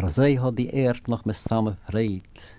Maar zij had die eerd nog met samen vreed.